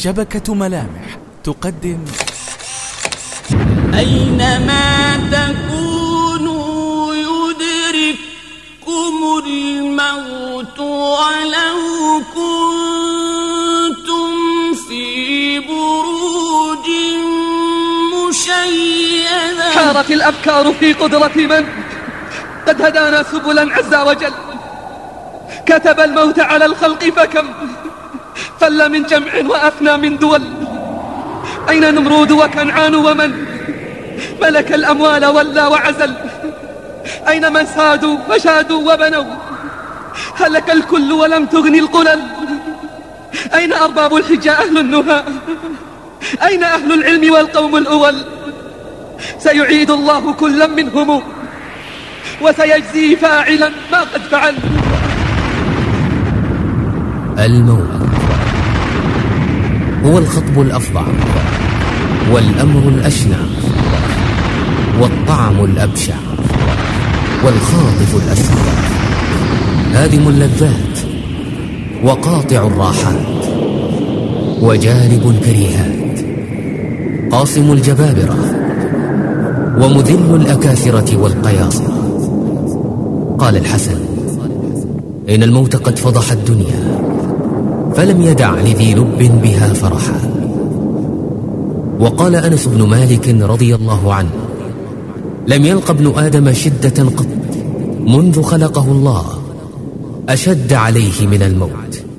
شبكة ملامح تقدم. أينما تكونوا يدرككم الموت ولو كنتم في بروج مشيدة حارت الأفكار في قدرة من؟ قد هدانا سبلا عز وجل. كتب الموت على الخلق فكم؟ فل من جمع وأفنى من دول. أين نمرود وكنعان ومن؟ ملك الأموال ولى وعزل. أين من سادوا وشادوا وبنوا؟ هلك الكل ولم تغني القلل. أين أرباب الحجة أهل النهى؟ أين أهل العلم والقوم الأول؟ سيعيد الله كلا منهم وسيجزي فاعلا ما قد فعل. الموت. هو الخطب الأفظع والأمر الأشنع والطعم الأبشع والخاطف الأسرع هادم اللذات وقاطع الراحات وجالب الكريهات. قاصم الجبابرة ومذل الأكاثرة والقياصرة. قال الحسن إن الموت قد فضح الدنيا. فلم يدع لذي لب بها فرحا. وقال أنس بن مالك رضي الله عنه لم يلق ابن آدم شدة قط منذ خلقه الله أشد عليه من الموت.